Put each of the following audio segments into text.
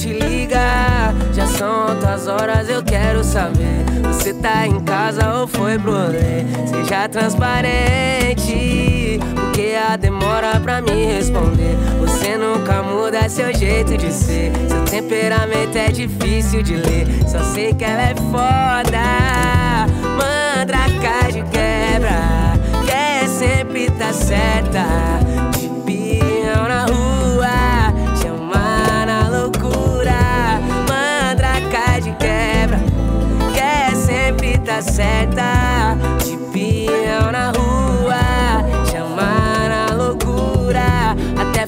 te liga. Já são outras horas, eu quero saber. Você tá em casa ou foi pro rolê? Seja transparente, porque a demora pra me responder. Você nunca muda seu jeito de ser. Seu temperamento é difícil de ler. Só sei que ela é foda. Mandraca de quebra, quer sempre tá certa.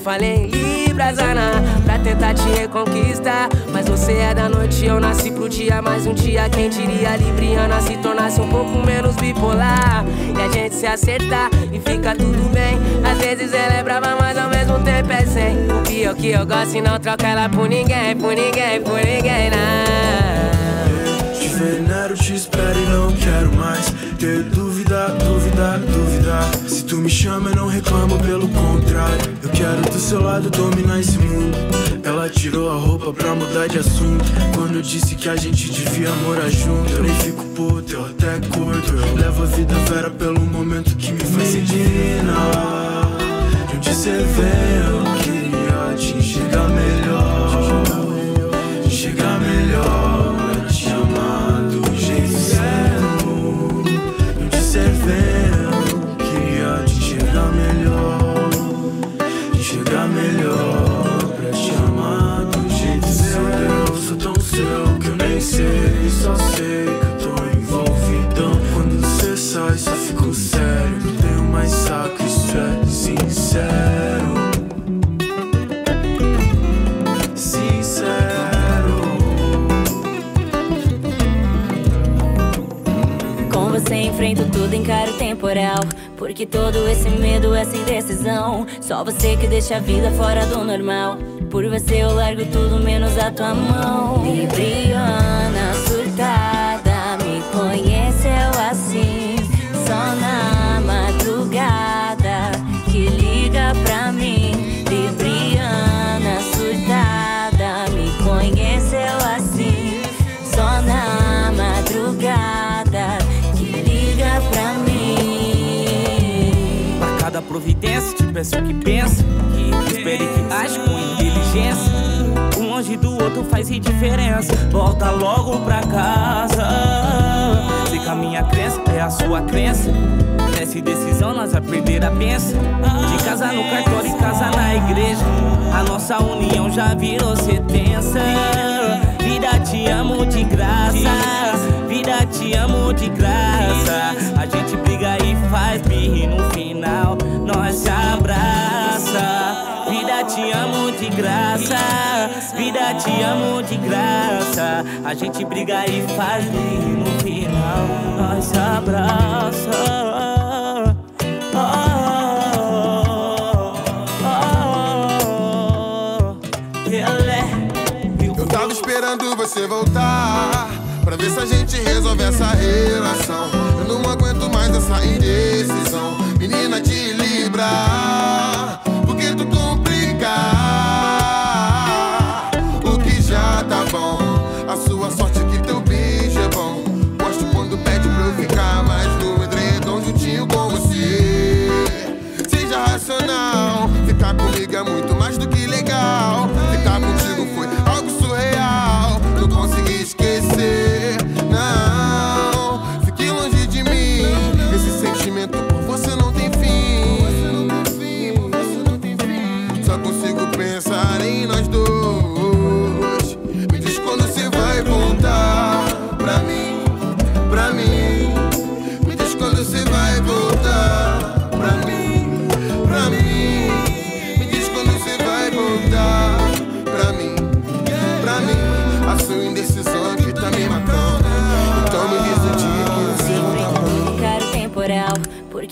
Falei em Libras, Ana, pra tentar te reconquistar. Mas você é da noite, eu nasci pro dia. Mais um dia, quem diria Libriana se tornasse um pouco menos bipolar. E a gente se acertar e fica tudo bem. Às vezes ela é brava, mas ao mesmo tempo é sem. O pior que eu gosto e não troca ela por ninguém, por ninguém, por ninguém, não. Te venero, te espero e não quero mais ter me chama, eu não reclamo, pelo contrário. Eu quero do seu lado dominar esse mundo. Ela tirou a roupa pra mudar de assunto. Quando disse que a gente devia morar junto, eu nem fico puto, eu até curto. Eu levo a vida vera pelo momento que me faz. Menina, de onde você vem, eu queria te enxergar melhor. Temporal. Porque todo esse medo, essa indecisão. Só você que deixa a vida fora do normal. Por você eu largo tudo menos a tua mão. Libriana, surtada, me conheceu peço que pensa, que espere que age com inteligência. Um longe do outro faz indiferença. Volta logo pra casa. Que a minha crença é a sua crença. Nessa decisão nós a perder a benção. De casa no cartório e casa na igreja. A nossa união já virou sentença. Vida te amo de graça. Vida te amo de graça. A gente briga e faz birra no nós se abraça. Vida te amo de graça. Vida te amo de graça. A gente briga e faz e no final nós se abraça. Oh, oh, oh. Eu tava esperando você voltar Pra ver se a gente resolve essa relação Eu não aguento mais essa indecisão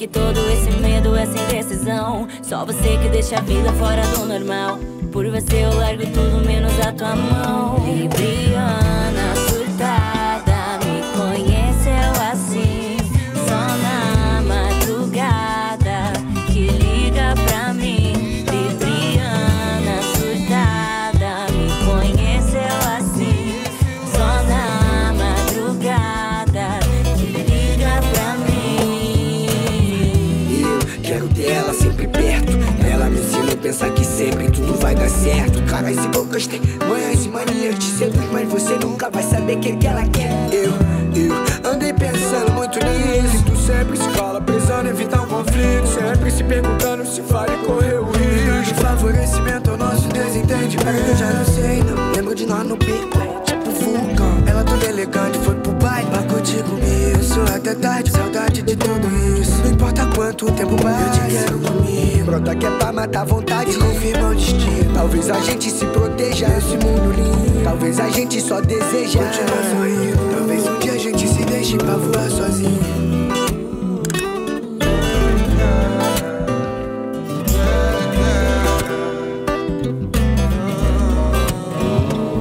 Porque todo esse medo, essa indecisão. Só você que deixa a vida fora do normal. Por você eu largo tudo menos a tua mão. Libriana, Quero ter ela sempre perto. Ela me ensina a pensar que sempre tudo vai dar certo. Caras e bocas têm manhãs e manias de seduz, mas você nunca vai saber o que, que ela quer. Eu, eu andei pensando muito nisso. Tu sempre se fala pensando em evitar um conflito. Sempre se perguntando se vale correr o risco. De favorecimento ao nosso desentendimento. Eu já não sei, não lembro de nós no pico. Tipo vulcão. Ela toda elegante foi pro baile pra curtir comigo. Quanto tempo vai, eu te quero comigo. Brota que é pra matar a vontade e confirma o destino. Talvez a gente se proteja nesse mundo lindo. Talvez a gente só deseja continuar sorrindo. Talvez um dia a gente se deixe pra voar sozinho.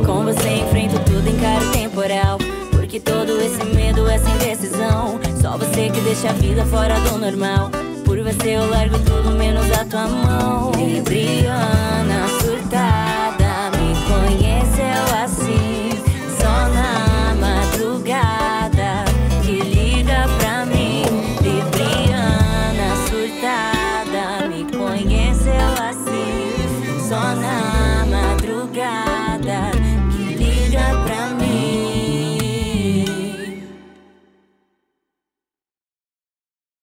Com você enfrento tudo, encaro o temporal. Porque todo esse medo, essa indecisão. Só você que deixa a vida fora do normal eu largo tudo menos a tua mão. Livre,